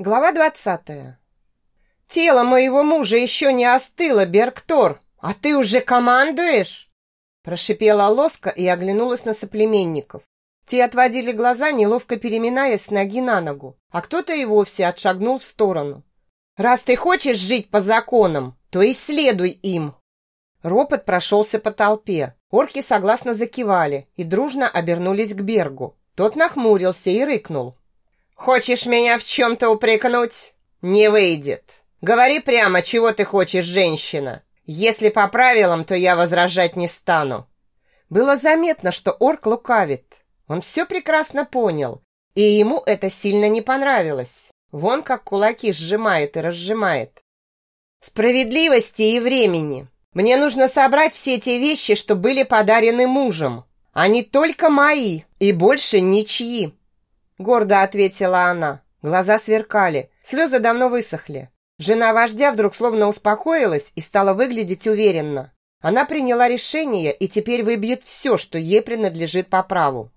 Глава двадцатая. «Тело моего мужа еще не остыло, Берктор, а ты уже командуешь?» Прошипела Лоска и оглянулась на соплеменников. Те отводили глаза, неловко переминаясь с ноги на ногу, а кто-то и вовсе отшагнул в сторону. «Раз ты хочешь жить по законам, то и следуй им!» Ропот прошелся по толпе. Орки согласно закивали и дружно обернулись к Бергу. Тот нахмурился и рыкнул. Хочешь меня в чем-то упрекнуть? Не выйдет. Говори прямо, чего ты хочешь, женщина. Если по правилам, то я возражать не стану. Было заметно, что орк лукавит. Он все прекрасно понял, и ему это сильно не понравилось. Вон как кулаки сжимает и разжимает. Справедливости и времени. Мне нужно собрать все те вещи, что были подарены мужем. Они только мои и больше ничьи. Гордо ответила она. Глаза сверкали, слезы давно высохли. Жена вождя вдруг словно успокоилась и стала выглядеть уверенно. Она приняла решение и теперь выбьет все, что ей принадлежит по праву.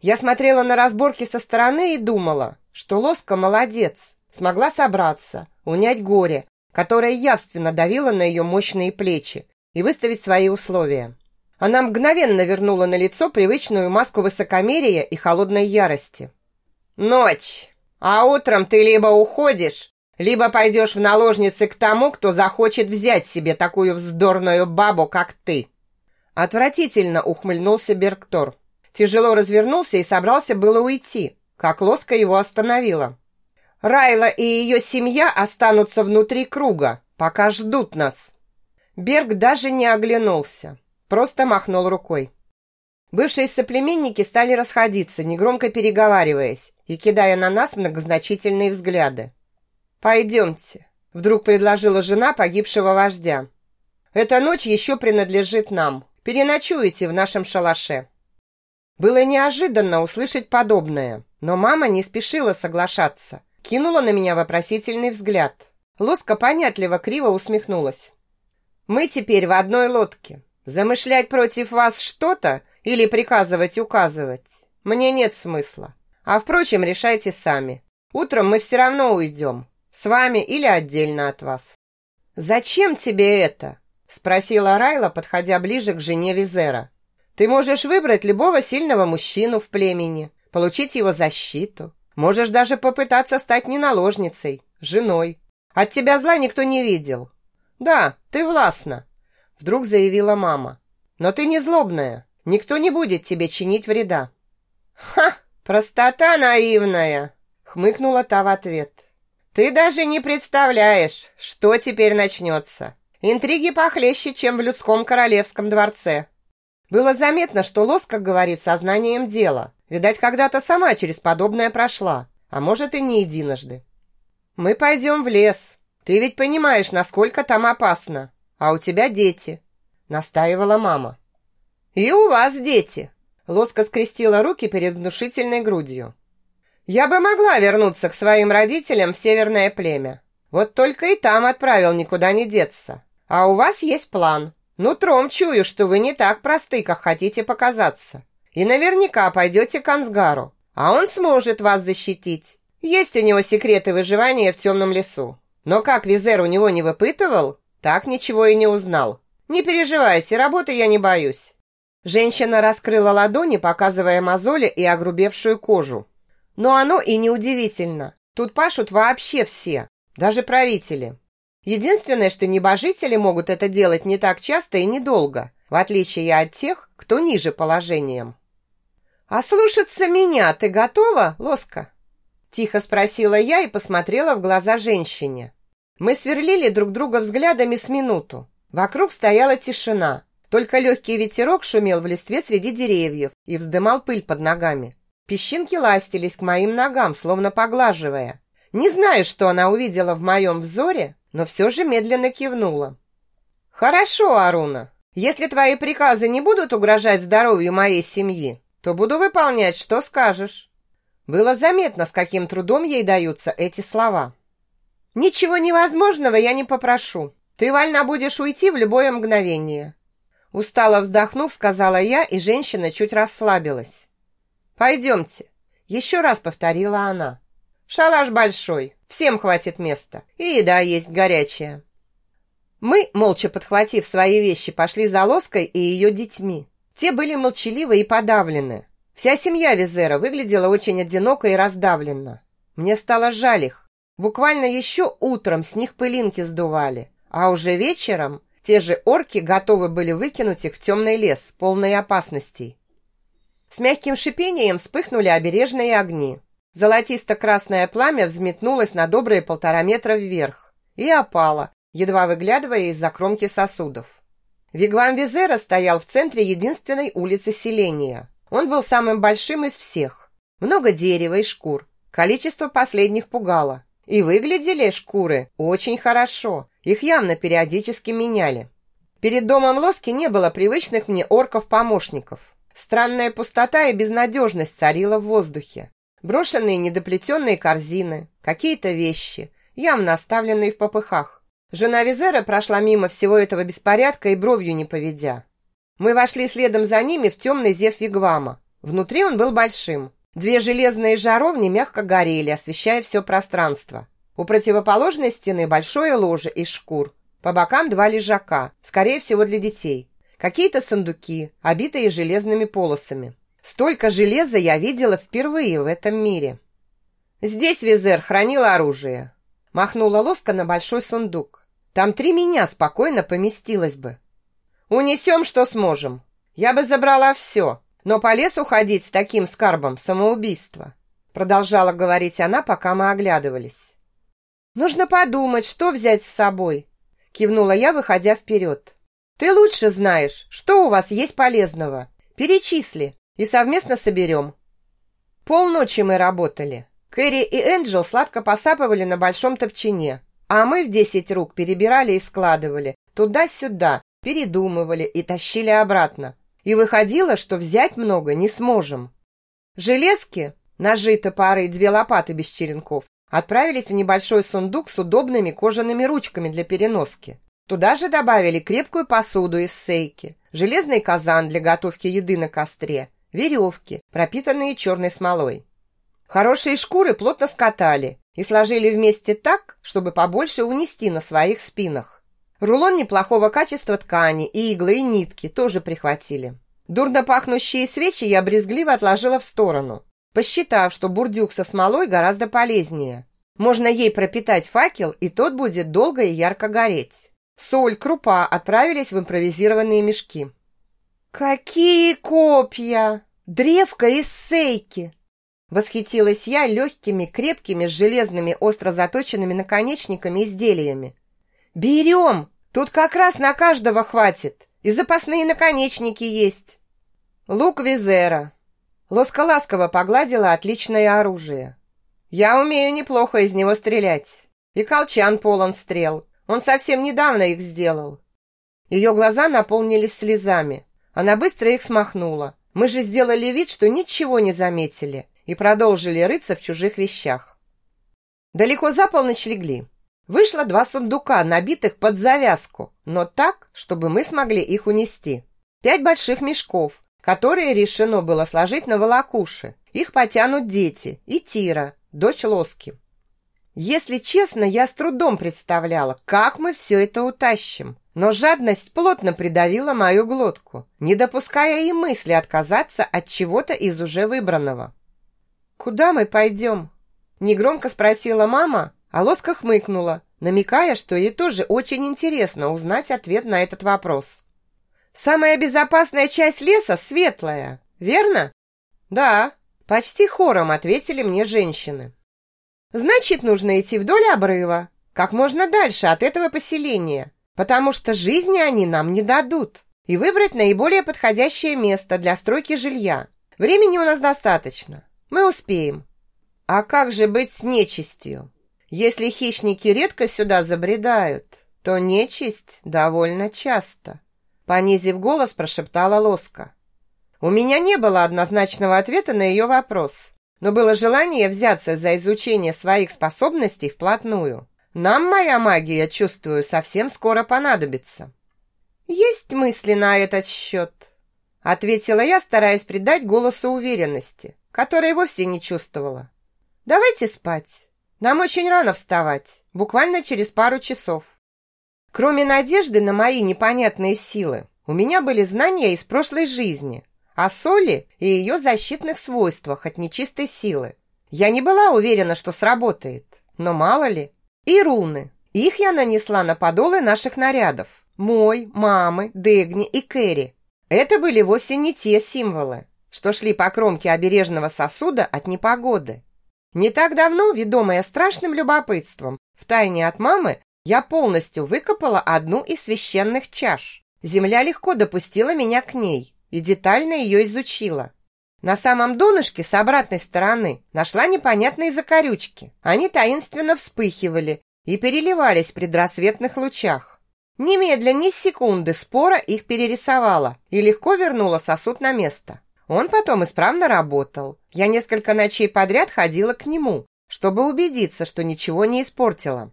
Я смотрела на разборки со стороны и думала, что Лоска молодец, смогла собраться, унять горе, которое явственно давило на ее мощные плечи, и выставить свои условия. Она мгновенно вернула на лицо привычную маску высокомерия и холодной ярости. Ночь. А утром ты либо уходишь, либо пойдешь в наложницы к тому, кто захочет взять себе такую вздорную бабу, как ты. Отвратительно ухмыльнулся Берктор. Тяжело развернулся и собрался было уйти, как лоска его остановила. Райла и ее семья останутся внутри круга, пока ждут нас. Берг даже не оглянулся, просто махнул рукой. Бывшие соплеменники стали расходиться, негромко переговариваясь и кидая на нас многозначительные взгляды. «Пойдемте», — вдруг предложила жена погибшего вождя. «Эта ночь еще принадлежит нам. Переночуете в нашем шалаше». Было неожиданно услышать подобное, но мама не спешила соглашаться. Кинула на меня вопросительный взгляд. Лоска понятливо криво усмехнулась. «Мы теперь в одной лодке. Замышлять против вас что-то или приказывать указывать мне нет смысла. А впрочем, решайте сами. Утром мы все равно уйдем. С вами или отдельно от вас. «Зачем тебе это?» Спросила Райла, подходя ближе к жене Визера. «Ты можешь выбрать любого сильного мужчину в племени, получить его защиту. Можешь даже попытаться стать не наложницей, женой. От тебя зла никто не видел. Да, ты властна», вдруг заявила мама. «Но ты не злобная. Никто не будет тебе чинить вреда». «Ха! Простота наивная!» — хмыкнула та в ответ. «Ты даже не представляешь, что теперь начнется. Интриги похлеще, чем в людском королевском дворце». Было заметно, что Лос, как говорит, сознанием дела. Видать, когда-то сама через подобное прошла, а может и не единожды. «Мы пойдем в лес. Ты ведь понимаешь, насколько там опасно. А у тебя дети», — настаивала мама. «И у вас дети!» Лоска скрестила руки перед внушительной грудью. «Я бы могла вернуться к своим родителям в северное племя. Вот только и там отправил никуда не деться. А у вас есть план. Нутром чую, что вы не так просты, как хотите показаться. И наверняка пойдете к Ансгару, а он сможет вас защитить. Есть у него секреты выживания в темном лесу. Но как Визер у него не выпытывал, так ничего и не узнал. Не переживайте, работы я не боюсь. Женщина раскрыла ладони, показывая мозоли и огрубевшую кожу. Но оно и не удивительно. Тут пашут вообще все, даже правители. Единственное, что небожители могут это делать не так часто и недолго, в отличие от тех, кто ниже положением. «А слушаться меня ты готова, Лоска?» Тихо спросила я и посмотрела в глаза женщине. Мы сверлили друг друга взглядами с минуту. Вокруг стояла тишина, только легкий ветерок шумел в листве среди деревьев и вздымал пыль под ногами. Песчинки ластились к моим ногам, словно поглаживая. Не знаю, что она увидела в моем взоре, но все же медленно кивнула. «Хорошо, Аруна. Если твои приказы не будут угрожать здоровью моей семьи, то буду выполнять, что скажешь». Было заметно, с каким трудом ей даются эти слова. «Ничего невозможного я не попрошу. Ты вольна будешь уйти в любое мгновение. Устало вздохнув, сказала я, и женщина чуть расслабилась. «Пойдемте», — еще раз повторила она. «Шалаш большой, Всем хватит места. И еда есть горячая. Мы, молча подхватив свои вещи, пошли за Лоской и ее детьми. Те были молчаливы и подавлены. Вся семья Визера выглядела очень одиноко и раздавленно. Мне стало жаль их. Буквально еще утром с них пылинки сдували, а уже вечером те же орки готовы были выкинуть их в темный лес, полный опасностей. С мягким шипением вспыхнули обережные огни. Золотисто-красное пламя взметнулось на добрые полтора метра вверх и опало, едва выглядывая из-за кромки сосудов. Вигвам Визера стоял в центре единственной улицы селения. Он был самым большим из всех. Много дерева и шкур. Количество последних пугало. И выглядели шкуры очень хорошо. Их явно периодически меняли. Перед домом Лоски не было привычных мне орков-помощников. Странная пустота и безнадежность царила в воздухе. Брошенные недоплетенные корзины, какие-то вещи, явно оставленные в попыхах. Жена Визера прошла мимо всего этого беспорядка и бровью не поведя. Мы вошли следом за ними в темный зев Вигвама. Внутри он был большим. Две железные жаровни мягко горели, освещая все пространство. У противоположной стены большое ложе из шкур. По бокам два лежака, скорее всего для детей. Какие-то сундуки, обитые железными полосами. Столько железа я видела впервые в этом мире. Здесь Визер хранил оружие. Махнула лоска на большой сундук. Там три меня спокойно поместилось бы. Унесем, что сможем. Я бы забрала все, но по лесу ходить с таким скарбом – самоубийство. Продолжала говорить она, пока мы оглядывались. Нужно подумать, что взять с собой, кивнула я, выходя вперед. Ты лучше знаешь, что у вас есть полезного. Перечисли и совместно соберем. Полночи мы работали. Кэрри и Энджел сладко посапывали на большом топчине, а мы в десять рук перебирали и складывали туда-сюда, передумывали и тащили обратно. И выходило, что взять много не сможем. Железки, ножи, топоры и две лопаты без черенков отправились в небольшой сундук с удобными кожаными ручками для переноски. Туда же добавили крепкую посуду из сейки, железный казан для готовки еды на костре, веревки, пропитанные черной смолой. Хорошие шкуры плотно скатали и сложили вместе так, чтобы побольше унести на своих спинах. Рулон неплохого качества ткани, иглы и нитки тоже прихватили. Дурно пахнущие свечи я брезгливо отложила в сторону посчитав, что бурдюк со смолой гораздо полезнее. Можно ей пропитать факел, и тот будет долго и ярко гореть. Соль, крупа отправились в импровизированные мешки. «Какие копья! Древко из сейки!» Восхитилась я легкими, крепкими, с железными, остро заточенными наконечниками изделиями. «Берем! Тут как раз на каждого хватит! И запасные наконечники есть!» Лук Визера, Лоска ласково погладила отличное оружие. «Я умею неплохо из него стрелять. И колчан полон стрел. Он совсем недавно их сделал». Ее глаза наполнились слезами. Она быстро их смахнула. Мы же сделали вид, что ничего не заметили и продолжили рыться в чужих вещах. Далеко за полночь легли. Вышло два сундука, набитых под завязку, но так, чтобы мы смогли их унести. Пять больших мешков, которые решено было сложить на волокуши. Их потянут дети и Тира, дочь Лоски. Если честно, я с трудом представляла, как мы все это утащим. Но жадность плотно придавила мою глотку, не допуская и мысли отказаться от чего-то из уже выбранного. «Куда мы пойдем?» Негромко спросила мама, а Лоска хмыкнула, намекая, что ей тоже очень интересно узнать ответ на этот вопрос. Самая безопасная часть леса светлая, верно? Да, почти хором ответили мне женщины. Значит, нужно идти вдоль обрыва, как можно дальше от этого поселения, потому что жизни они нам не дадут, и выбрать наиболее подходящее место для стройки жилья. Времени у нас достаточно. Мы успеем. А как же быть с нечистью? Если хищники редко сюда забредают, то нечисть довольно часто. Понизив голос, прошептала Лоска. У меня не было однозначного ответа на ее вопрос, но было желание взяться за изучение своих способностей вплотную. Нам моя магия, чувствую, совсем скоро понадобится. Есть мысли на этот счет, ответила я, стараясь придать голосу уверенности, которой вовсе не чувствовала. Давайте спать. Нам очень рано вставать, буквально через пару часов. Кроме надежды на мои непонятные силы, у меня были знания из прошлой жизни о соли и ее защитных свойствах от нечистой силы. Я не была уверена, что сработает, но мало ли. И руны. Их я нанесла на подолы наших нарядов. Мой, мамы, Дегни и Кэрри. Это были вовсе не те символы, что шли по кромке обережного сосуда от непогоды. Не так давно, ведомая страшным любопытством, втайне от мамы, я полностью выкопала одну из священных чаш. Земля легко допустила меня к ней и детально ее изучила. На самом донышке с обратной стороны нашла непонятные закорючки. Они таинственно вспыхивали и переливались в предрассветных лучах. Немедля, ни секунды спора их перерисовала и легко вернула сосуд на место. Он потом исправно работал. Я несколько ночей подряд ходила к нему, чтобы убедиться, что ничего не испортила.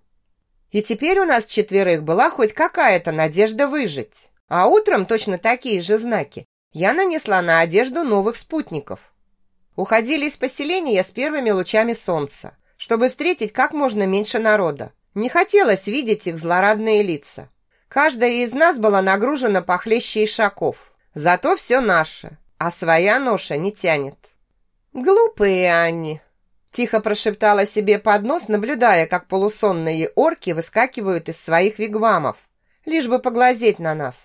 И теперь у нас четверых была хоть какая-то надежда выжить. А утром точно такие же знаки я нанесла на одежду новых спутников. Уходили из поселения с первыми лучами солнца, чтобы встретить как можно меньше народа. Не хотелось видеть их злорадные лица. Каждая из нас была нагружена похлеще ишаков. Зато все наше а своя ноша не тянет. Глупые они, тихо прошептала себе под нос, наблюдая, как полусонные орки выскакивают из своих вигвамов, лишь бы поглазеть на нас.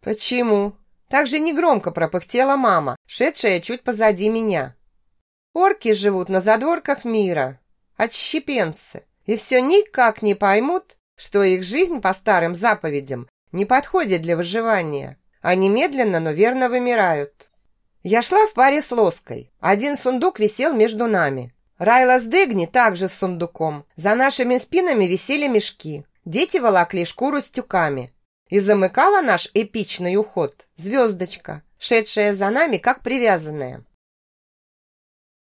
Почему? Так же негромко пропыхтела мама, шедшая чуть позади меня. Орки живут на задворках мира, отщепенцы, и все никак не поймут, что их жизнь по старым заповедям не подходит для выживания. Они медленно, но верно вымирают. Я шла в паре с Лоской. Один сундук висел между нами. Райла с Дегни также с сундуком. За нашими спинами висели мешки. Дети волокли шкуру с тюками. И замыкала наш эпичный уход звездочка, шедшая за нами как привязанная.